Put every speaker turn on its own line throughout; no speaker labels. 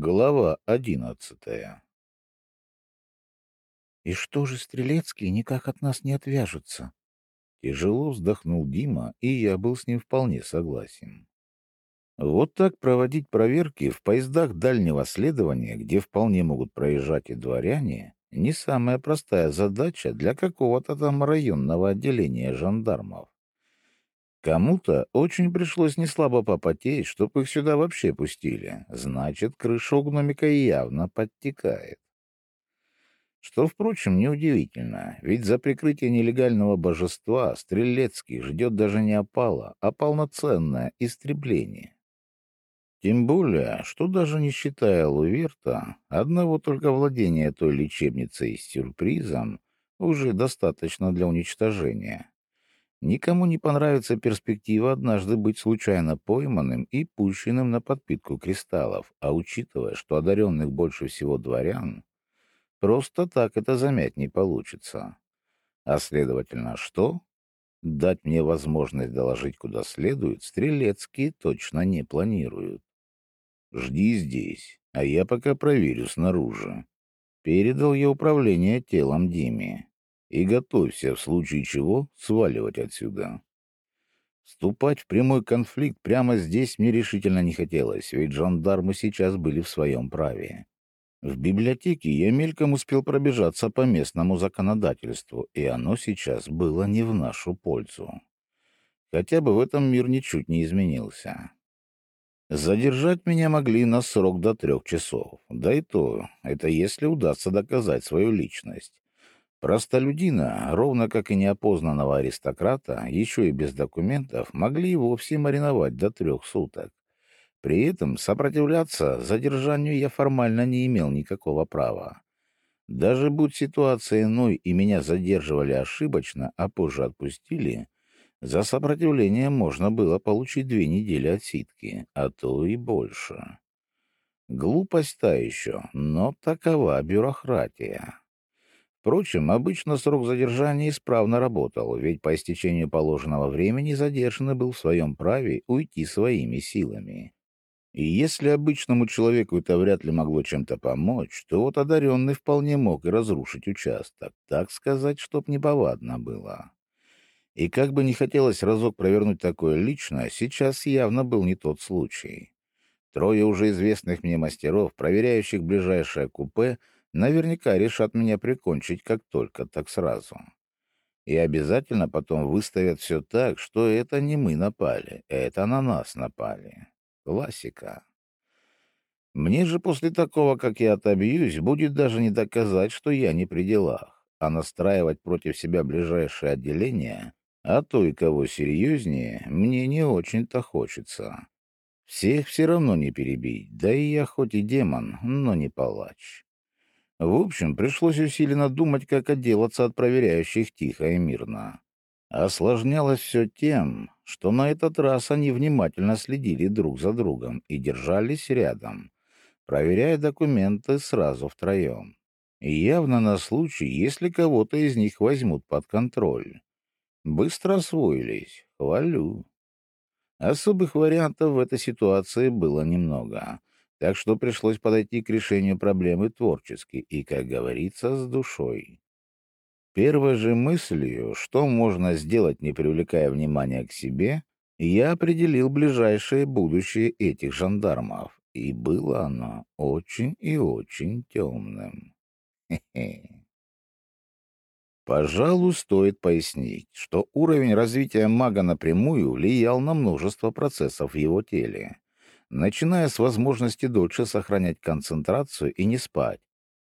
Глава одиннадцатая
«И что же Стрелецкий никак от нас не отвяжется?»
Тяжело вздохнул Дима, и я был с ним вполне согласен. Вот так проводить проверки в поездах дальнего следования, где вполне могут проезжать и дворяне, не самая простая задача для какого-то там районного отделения жандармов. Кому-то очень пришлось неслабо попотеть, чтобы их сюда вообще пустили. Значит, крыша гномика явно подтекает. Что, впрочем, неудивительно, ведь за прикрытие нелегального божества Стрелецких ждет даже не опала, а полноценное истребление. Тем более, что даже не считая Луверта, одного только владения той лечебницей с сюрпризом уже достаточно для уничтожения. Никому не понравится перспектива однажды быть случайно пойманным и пущенным на подпитку кристаллов, а учитывая, что одаренных больше всего дворян, просто так это замять не получится. А следовательно, что? Дать мне возможность доложить куда следует, стрелецкие точно не планируют. Жди здесь, а я пока проверю снаружи. Передал я управление телом Диме. И готовься, в случае чего, сваливать отсюда. Вступать в прямой конфликт прямо здесь мне решительно не хотелось, ведь жандармы сейчас были в своем праве. В библиотеке я мельком успел пробежаться по местному законодательству, и оно сейчас было не в нашу пользу. Хотя бы в этом мир ничуть не изменился. Задержать меня могли на срок до трех часов. Да и то, это если удастся доказать свою личность. Простолюдина, ровно как и неопознанного аристократа, еще и без документов, могли вовсе мариновать до трех суток. При этом сопротивляться задержанию я формально не имел никакого права. Даже будь ситуация иной и меня задерживали ошибочно, а позже отпустили, за сопротивление можно было получить две недели отсидки, а то и больше. Глупость та еще, но такова бюрократия. Впрочем, обычно срок задержания исправно работал, ведь по истечению положенного времени задержанный был в своем праве уйти своими силами. И если обычному человеку это вряд ли могло чем-то помочь, то вот одаренный вполне мог и разрушить участок, так сказать, чтоб неповадно было. И как бы не хотелось разок провернуть такое лично, сейчас явно был не тот случай. Трое уже известных мне мастеров, проверяющих ближайшее купе, наверняка решат меня прикончить как только, так сразу. И обязательно потом выставят все так, что это не мы напали, это на нас напали. Классика. Мне же после такого, как я отобьюсь, будет даже не доказать, что я не при делах, а настраивать против себя ближайшее отделение а то и кого серьезнее, мне не очень-то хочется. Всех все равно не перебить, да и я хоть и демон, но не палач. В общем, пришлось усиленно думать, как отделаться от проверяющих тихо и мирно. Осложнялось все тем, что на этот раз они внимательно следили друг за другом и держались рядом, проверяя документы сразу втроем. И явно на случай, если кого-то из них возьмут под контроль. Быстро освоились. Хвалю. Особых вариантов в этой ситуации было немного, так что пришлось подойти к решению проблемы творчески и, как говорится, с душой. Первой же мыслью, что можно сделать, не привлекая внимания к себе, я определил ближайшее будущее этих жандармов, и было оно очень и очень темным. Хе-хе. Пожалуй, стоит пояснить, что уровень развития мага напрямую влиял на множество процессов в его теле, начиная с возможности дольше сохранять концентрацию и не спать,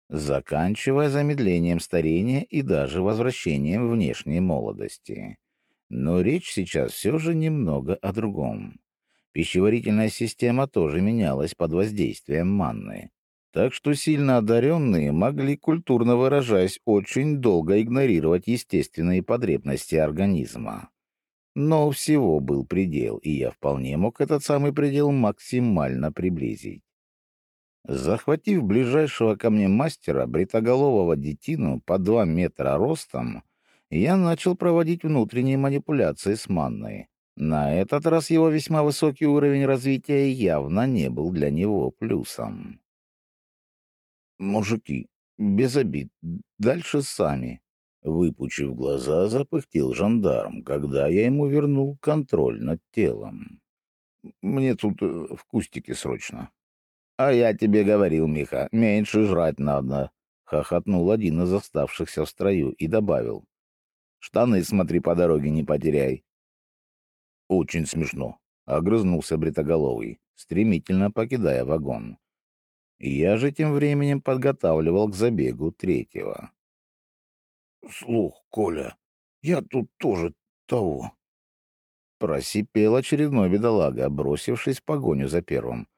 заканчивая замедлением старения и даже возвращением внешней молодости. Но речь сейчас все же немного о другом. Пищеварительная система тоже менялась под воздействием манны, так что сильно одаренные могли, культурно выражаясь, очень долго игнорировать естественные потребности организма. Но всего был предел, и я вполне мог этот самый предел максимально приблизить. Захватив ближайшего ко мне мастера, бритоголового детину по два метра ростом, я начал проводить внутренние манипуляции с манной. На этот раз его весьма высокий уровень развития явно не был для него плюсом. Мужики, без обид, дальше сами. Выпучив глаза, запыхтел жандарм, когда я ему вернул контроль над телом. Мне тут э, в кустике срочно. — А я тебе говорил, Миха, меньше жрать надо, — хохотнул один из оставшихся в строю и добавил. — Штаны смотри по дороге не потеряй. — Очень смешно, — огрызнулся Бритоголовый, стремительно покидая вагон. Я же тем временем подготавливал к забегу третьего. — Слух, Коля, я тут тоже того. Просипел очередной бедолага, бросившись в погоню за первым.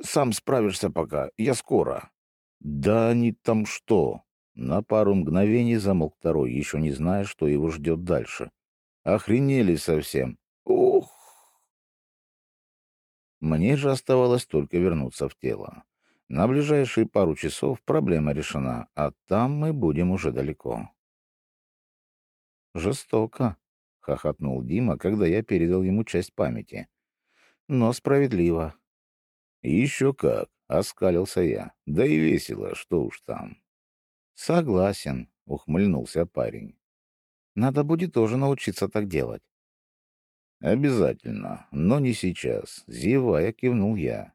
«Сам справишься пока, я скоро». «Да они там что?» На пару мгновений замолк второй, еще не зная, что его ждет дальше. «Охренели совсем! Ух!» Мне же оставалось только вернуться в тело. На ближайшие пару часов проблема решена, а там мы будем уже далеко. Жестоко, — хохотнул Дима, когда я передал ему часть памяти. «Но справедливо». «Еще как!» — оскалился я. «Да и весело, что уж там». «Согласен», — ухмыльнулся парень. «Надо будет тоже научиться так делать». «Обязательно, но не сейчас», — зевая кивнул я.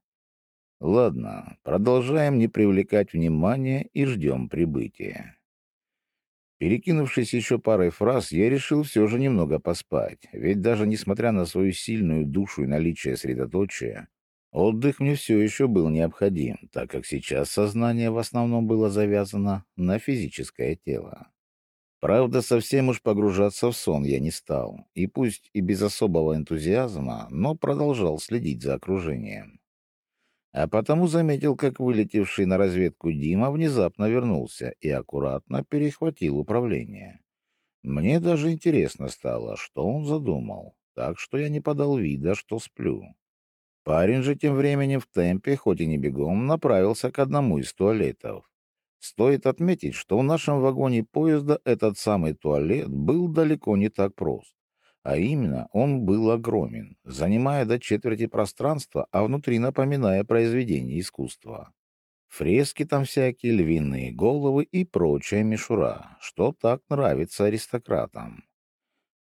«Ладно, продолжаем не привлекать внимания и ждем прибытия». Перекинувшись еще парой фраз, я решил все же немного поспать, ведь даже несмотря на свою сильную душу и наличие средоточия, отдых мне все еще был необходим, так как сейчас сознание в основном было завязано на физическое тело. Правда, совсем уж погружаться в сон я не стал, и пусть и без особого энтузиазма, но продолжал следить за окружением а потому заметил, как вылетевший на разведку Дима внезапно вернулся и аккуратно перехватил управление. Мне даже интересно стало, что он задумал, так что я не подал вида, что сплю. Парень же тем временем в темпе, хоть и не бегом, направился к одному из туалетов. Стоит отметить, что в нашем вагоне поезда этот самый туалет был далеко не так прост. А именно, он был огромен, занимая до четверти пространства, а внутри напоминая произведение искусства. Фрески там всякие, львиные головы и прочая мишура, что так нравится аристократам.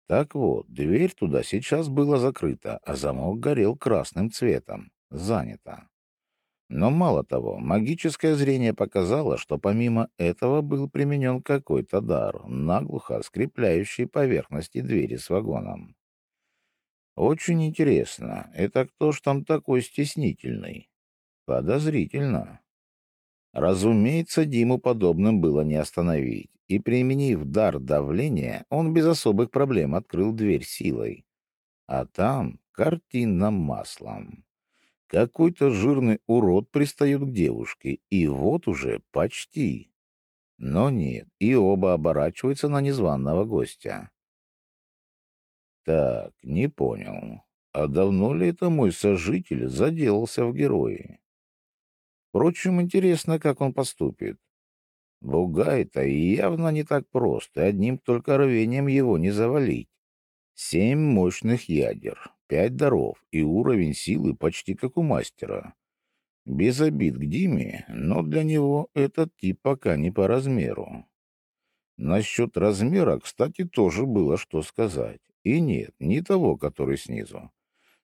Так вот, дверь туда сейчас была закрыта, а замок горел красным цветом. Занято. Но мало того, магическое зрение показало, что помимо этого был применен какой-то дар, наглухо скрепляющий поверхности двери с вагоном. Очень интересно, это кто ж там такой стеснительный? Подозрительно. Разумеется, Диму подобным было не остановить, и, применив дар давления, он без особых проблем открыл дверь силой. А там картинным маслом. Какой-то жирный урод пристает к девушке, и вот уже почти. Но нет, и оба оборачиваются на незваного гостя. Так, не понял. А давно ли это мой сожитель заделался в герои? Впрочем, интересно, как он поступит. Бугай-то явно не так просто, одним только рвением его не завалить. Семь мощных ядер, пять даров и уровень силы почти как у мастера. Без обид к Диме, но для него этот тип пока не по размеру. Насчет размера, кстати, тоже было что сказать. И нет, не того, который снизу.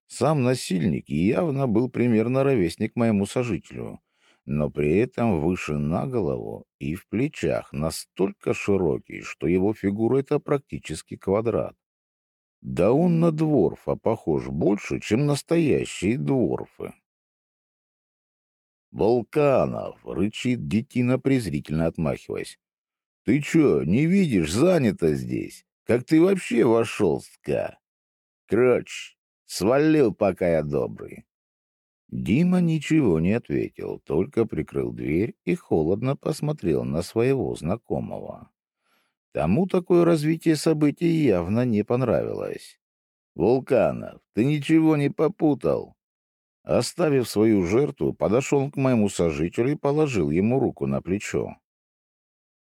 Сам насильник явно был примерно ровесник моему сожителю, но при этом выше на голову и в плечах настолько широкий, что его фигура — это практически квадрат. Да он на дворфа похож больше, чем настоящие дворфы. «Волканов!» — рычит детина, презрительно отмахиваясь. «Ты чё, не видишь, занято здесь? Как ты вообще вошел, ска? Кроч, свалил, пока я добрый». Дима ничего не ответил, только прикрыл дверь и холодно посмотрел на своего знакомого. Тому такое развитие событий явно не понравилось. «Вулканов, ты ничего не попутал?» Оставив свою жертву, подошел к моему сожителю и положил ему руку на плечо.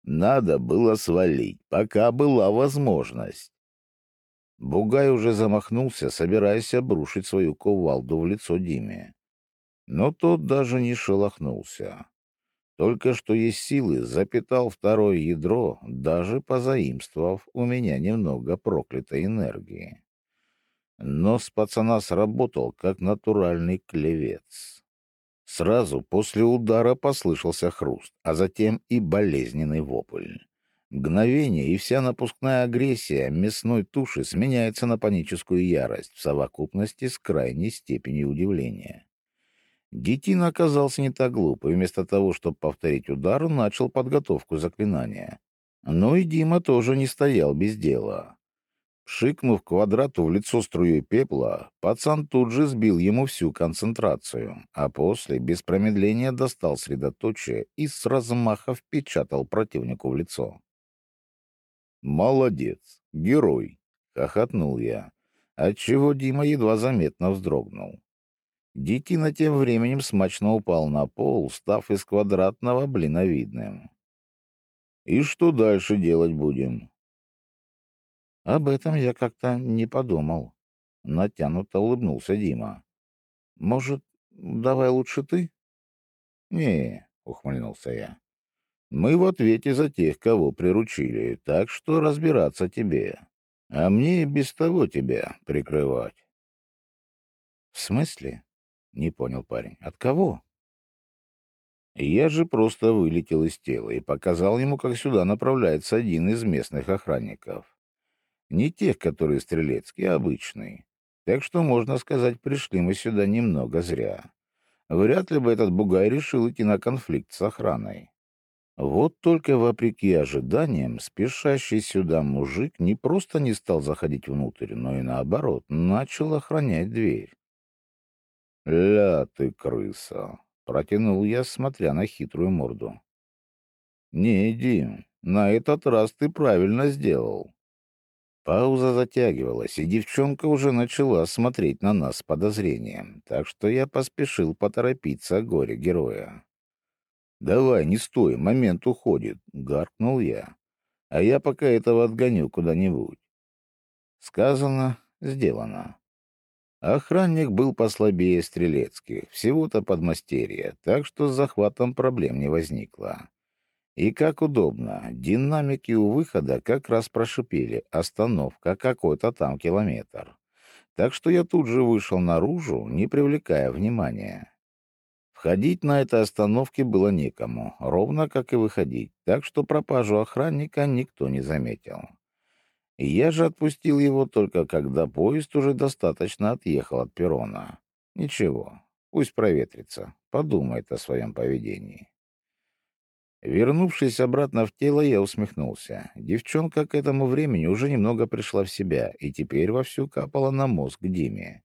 Надо было свалить, пока была возможность. Бугай уже замахнулся, собираясь обрушить свою кувалду в лицо Диме. Но тот даже не шелохнулся. Только что есть силы, запитал второе ядро, даже позаимствовав у меня немного проклятой энергии. Но с пацана сработал, как натуральный клевец. Сразу после удара послышался хруст, а затем и болезненный вопль. Мгновение, и вся напускная агрессия мясной туши сменяется на паническую ярость в совокупности с крайней степенью удивления. Детина оказался не так глуп, и вместо того, чтобы повторить удар, начал подготовку заклинания. Но и Дима тоже не стоял без дела. Шикнув квадрату в лицо струей пепла, пацан тут же сбил ему всю концентрацию, а после, без промедления, достал средоточие и с размаха впечатал противнику в лицо. «Молодец, герой!» — хохотнул я, отчего Дима едва заметно вздрогнул. Детина тем временем смачно упал на пол, став из квадратного блиновидным. «И что дальше делать будем?»
Об этом я как-то не подумал. Натянуто улыбнулся Дима. Может, давай лучше ты?
Не, ухмыльнулся я. Мы в ответе за тех, кого приручили, так что разбираться тебе. А мне без того тебя прикрывать.
В смысле? Не понял парень. От кого?
Я же просто вылетел из тела и показал ему, как сюда направляется один из местных охранников. Не тех, которые стрелецкие, а обычные. Так что, можно сказать, пришли мы сюда немного зря. Вряд ли бы этот бугай решил идти на конфликт с охраной. Вот только вопреки ожиданиям, спешащий сюда мужик не просто не стал заходить внутрь, но и наоборот, начал охранять дверь. «Ля ты, крыса!» — протянул я, смотря на хитрую морду. «Не, Дим, на этот раз ты правильно сделал. Пауза затягивалась, и девчонка уже начала смотреть на нас с подозрением, так что я поспешил поторопиться горе-героя. «Давай, не стой, момент уходит», — гаркнул я. «А я пока этого отгоню куда-нибудь». Сказано, сделано. Охранник был послабее стрелецких, всего-то подмастерье, так что с захватом проблем не возникло. И как удобно, динамики у выхода как раз прошипели «Остановка, какой-то там километр». Так что я тут же вышел наружу, не привлекая внимания. Входить на этой остановке было некому, ровно как и выходить, так что пропажу охранника никто не заметил. Я же отпустил его только когда поезд уже достаточно отъехал от перрона. Ничего, пусть проветрится, подумает о своем поведении. Вернувшись обратно в тело, я усмехнулся. Девчонка к этому времени уже немного пришла в себя и теперь вовсю капала на мозг Диме.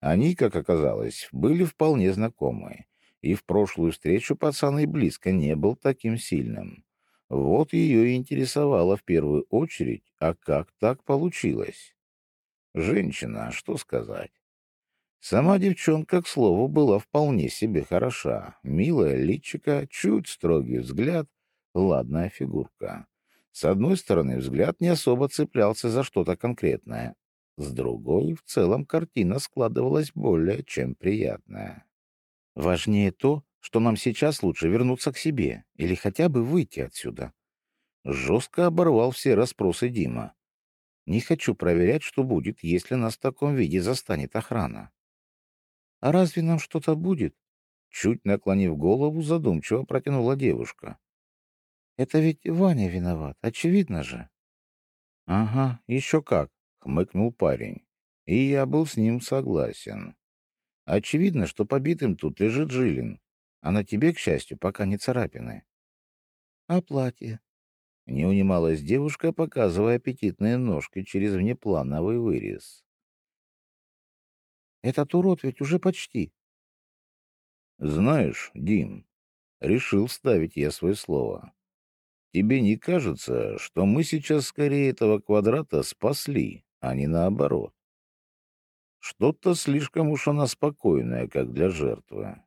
Они, как оказалось, были вполне знакомы, и в прошлую встречу пацан и близко не был таким сильным. Вот ее интересовало в первую очередь, а как так получилось? Женщина, что сказать? Сама девчонка, к слову, была вполне себе хороша. Милая личика, чуть строгий взгляд, ладная фигурка. С одной стороны, взгляд не особо цеплялся за что-то конкретное. С другой, в целом, картина складывалась более чем приятная.
«Важнее то, что нам сейчас лучше вернуться к себе или хотя бы выйти отсюда». Жестко оборвал все расспросы Дима. «Не хочу проверять, что будет, если нас в таком виде застанет охрана». «А разве нам что-то будет?» Чуть наклонив голову, задумчиво протянула девушка. «Это ведь Ваня виноват, очевидно же».
«Ага, еще как», — хмыкнул парень. И я был с ним согласен. Очевидно, что побитым тут лежит Жилин, а на тебе, к счастью, пока не царапины.
«А платье?»
Не унималась девушка, показывая аппетитные ножки через внеплановый вырез.
Этот урод ведь уже почти.
Знаешь, Дим, решил ставить я свое слово. Тебе не кажется, что мы сейчас скорее этого квадрата спасли, а не наоборот? Что-то слишком уж она спокойная, как для жертвы.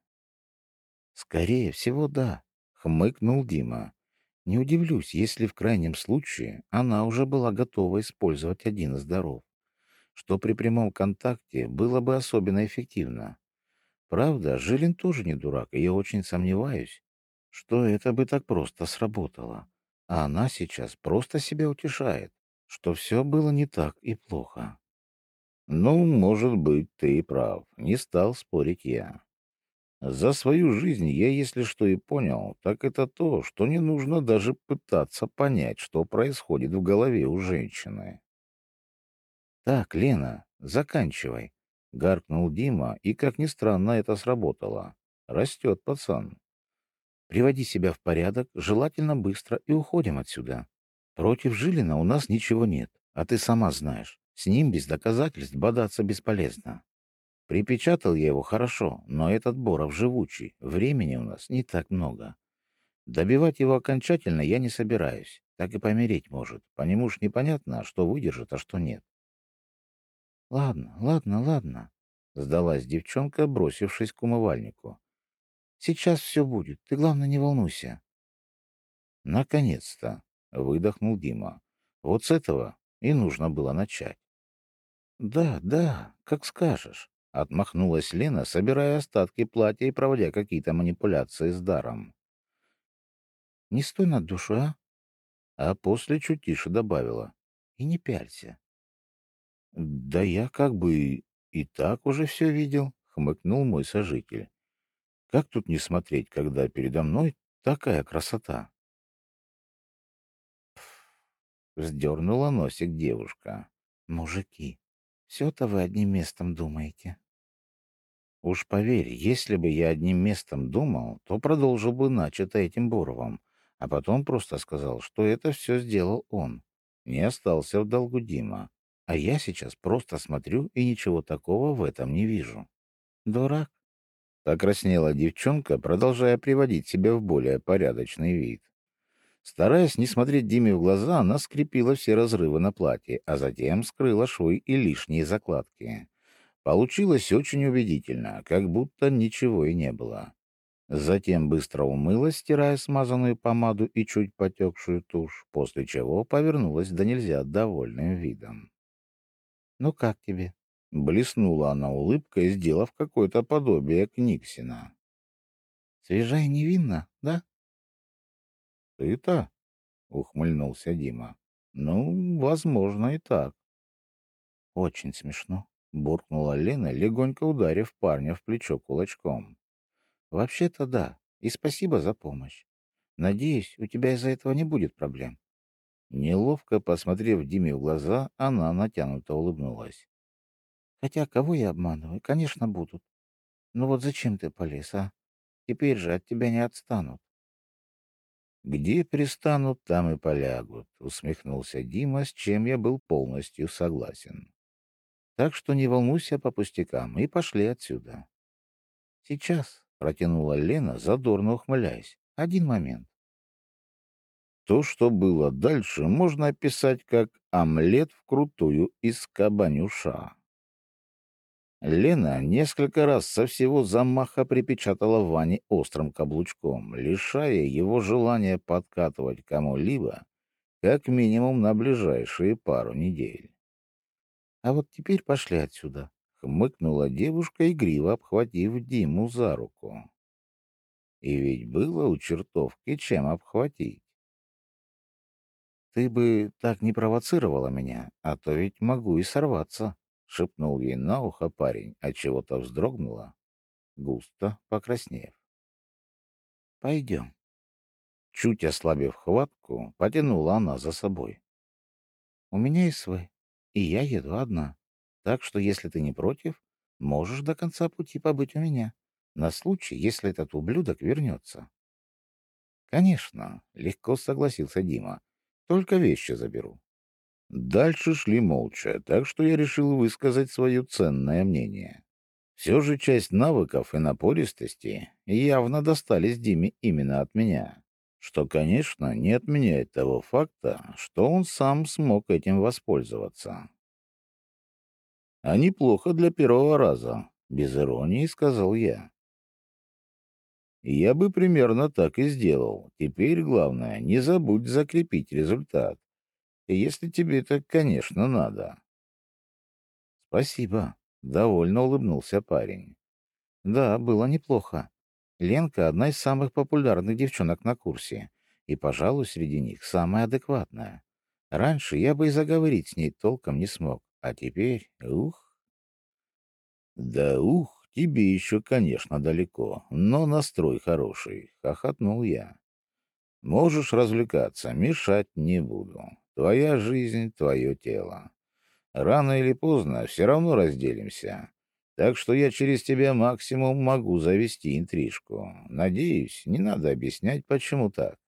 Скорее всего, да, хмыкнул Дима. Не удивлюсь, если в крайнем случае она уже была готова использовать один из даров что при прямом контакте было бы особенно эффективно. Правда, Жилин тоже не дурак, и я очень сомневаюсь. что это бы так просто сработало. А она сейчас просто себя утешает, что все было не так и плохо.
Ну, может быть, ты и прав. Не стал спорить я. За свою жизнь я, если что и понял, так это то, что не нужно даже пытаться понять, что происходит в голове у женщины.
«Так, Лена, заканчивай», — гаркнул Дима, и, как ни странно, это сработало. Растет пацан. «Приводи себя в порядок, желательно быстро, и уходим отсюда. Против Жилина у нас ничего нет, а ты сама знаешь, с ним без доказательств бодаться бесполезно. Припечатал я его хорошо, но этот Боров живучий, времени у нас не так много. Добивать его окончательно я не собираюсь, так и помереть может. По нему ж непонятно, что выдержит, а что нет. — Ладно, ладно, ладно, — сдалась девчонка, бросившись к умывальнику. — Сейчас все будет, ты, главное, не волнуйся. — Наконец-то, — выдохнул Дима. — Вот с этого и нужно было начать. — Да, да, как скажешь. Отмахнулась Лена, собирая остатки платья и проводя какие-то манипуляции с даром. «Не стой над душой, а?» А после чуть тише добавила. «И не пялься». «Да я как бы и так уже все видел», — хмыкнул мой сожитель. «Как тут не смотреть, когда передо мной такая красота?» Вздернула носик девушка. «Мужики, все-то вы одним местом думаете». Уж поверь, если бы я одним местом думал, то продолжил бы начато этим Боровым, а потом просто сказал, что это все сделал он. Не остался в долгу Дима. А я сейчас просто смотрю и ничего такого в этом не вижу. Дурак. Покраснела девчонка, продолжая приводить себя в более порядочный вид. Стараясь не смотреть Диме в глаза, она скрепила все разрывы на платье, а затем скрыла швы и лишние закладки. Получилось очень убедительно, как будто ничего и не было. Затем быстро умылась, стирая смазанную помаду и чуть потекшую тушь, после чего повернулась до нельзя довольным видом. «Ну как тебе?» — блеснула она улыбкой, сделав какое-то подобие Книксина. «Свежа и невинна, да?»
«Ты-то?» — ухмыльнулся Дима. «Ну, возможно, и так».
«Очень смешно», — буркнула Лена, легонько ударив парня в плечо кулачком. «Вообще-то да, и спасибо за помощь. Надеюсь, у тебя из-за этого не будет проблем». Неловко посмотрев Диме в глаза, она натянуто улыбнулась. «Хотя кого я обманываю? Конечно, будут. Но вот зачем ты полез, а? Теперь же от тебя не отстанут».
«Где пристанут, там и полягут», — усмехнулся Дима, с чем я был полностью согласен.
Так что не волнуйся по пустякам и пошли отсюда. Сейчас, — протянула Лена, задорно ухмыляясь, — один момент.
То, что было дальше, можно описать как омлет вкрутую из кабанюша. Лена несколько раз со всего замаха припечатала Ване острым каблучком, лишая его желания подкатывать кому-либо, как минимум на ближайшие пару недель.
А вот теперь пошли отсюда, — хмыкнула девушка, игриво обхватив Диму за руку. И ведь было у чертовки чем обхватить. «Ты бы так не провоцировала меня, а то ведь могу и сорваться», — шепнул ей на ухо парень, а чего-то вздрогнула, густо покраснев. «Пойдем». Чуть ослабив хватку, потянула она за собой. «У меня есть свой и я еду одна. Так что, если ты не против, можешь до конца пути побыть у меня, на случай, если этот ублюдок вернется. Конечно, легко согласился Дима. Только вещи заберу.
Дальше шли молча, так что я решил высказать свое ценное мнение. Все же часть навыков и напористости явно достались Диме именно от меня, что, конечно, не отменяет того факта, что он сам смог этим воспользоваться. «А неплохо для первого раза», — без иронии сказал я. «Я бы примерно так и сделал. Теперь главное, не забудь закрепить результат. Если тебе это, конечно, надо».
«Спасибо», — довольно улыбнулся парень. «Да, было неплохо. Ленка — одна из самых популярных девчонок на курсе. И, пожалуй, среди них самая адекватная. Раньше я бы и заговорить с ней толком не смог. А теперь, ух...
Да ух, тебе еще, конечно, далеко, но настрой хороший, — хохотнул я. Можешь развлекаться, мешать не буду. Твоя жизнь, твое тело. Рано или поздно все равно разделимся. Так что я через тебя максимум могу завести интрижку. Надеюсь, не надо объяснять, почему так.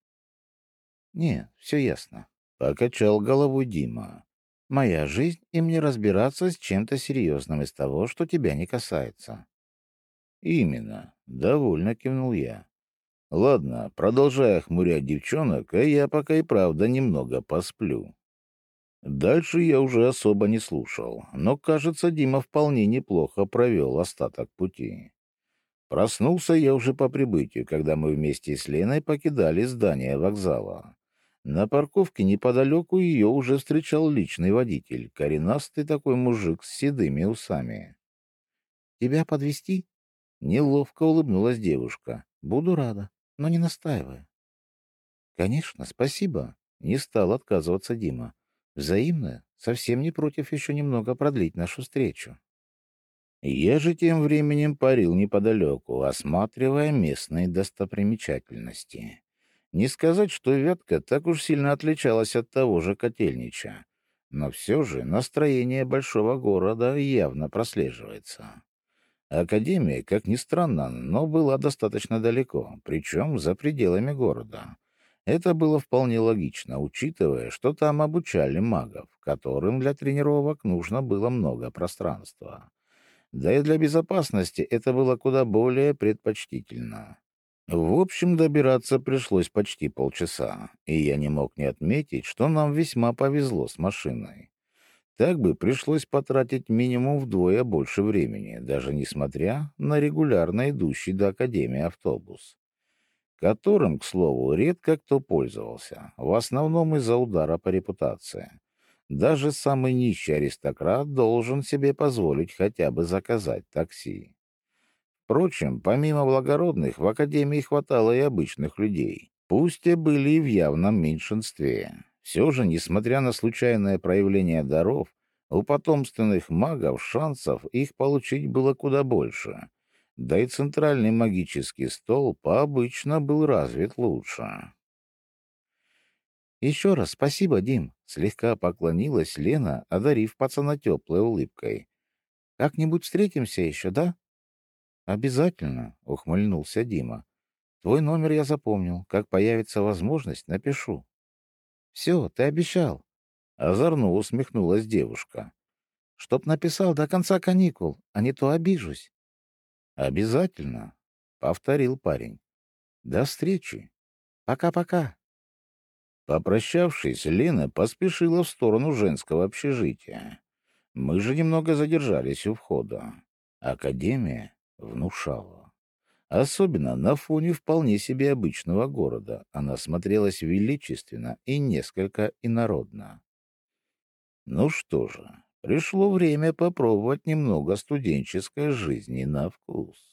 Не, все ясно. Покачал головой Дима. Моя жизнь, и мне разбираться с чем-то серьезным из того, что тебя не касается.
Именно. Довольно кивнул я. Ладно, продолжай охмурять девчонок, а я пока и правда немного посплю. Дальше я уже особо не слушал, но, кажется, Дима вполне неплохо провел остаток пути. Проснулся я уже по прибытию, когда мы вместе с Леной покидали здание вокзала. На парковке неподалеку ее уже встречал личный водитель, коренастый такой мужик с седыми усами.
«Тебя подвести? Неловко улыбнулась девушка. «Буду рада, но не настаивая». «Конечно, спасибо», — не стал отказываться Дима. Взаимно, совсем не против еще немного продлить нашу встречу.
Я же тем временем парил неподалеку, осматривая местные достопримечательности. Не сказать, что Вятка так уж сильно отличалась от того же Котельнича, но все же настроение большого города явно прослеживается. Академия, как ни странно, но была достаточно далеко, причем за пределами города. Это было вполне логично, учитывая, что там обучали магов, которым для тренировок нужно было много пространства. Да и для безопасности это было куда более предпочтительно. В общем, добираться пришлось почти полчаса, и я не мог не отметить, что нам весьма повезло с машиной. Так бы пришлось потратить минимум вдвое больше времени, даже несмотря на регулярно идущий до Академии автобус которым, к слову, редко кто пользовался, в основном из-за удара по репутации. Даже самый нищий аристократ должен себе позволить хотя бы заказать такси. Впрочем, помимо благородных, в Академии хватало и обычных людей, пусть и были и в явном меньшинстве. Все же, несмотря на случайное проявление даров, у потомственных магов шансов их получить было куда больше — да и центральный магический столб обычно был развит лучше.
«Еще раз спасибо, Дим!» — слегка поклонилась Лена, одарив пацана теплой улыбкой. «Как-нибудь встретимся еще, да?» «Обязательно!» — ухмыльнулся Дима. «Твой номер я запомнил. Как появится возможность, напишу». «Все, ты обещал!» — озорно усмехнулась девушка. «Чтоб написал до конца каникул, а не то обижусь».
«Обязательно», — повторил парень. «До встречи.
Пока-пока».
Попрощавшись, Лена поспешила в сторону женского общежития. Мы же немного задержались у входа. Академия внушала. Особенно на фоне вполне себе обычного города она смотрелась величественно и несколько инородно. Ну что же, Пришло время попробовать немного студенческой жизни на вкус.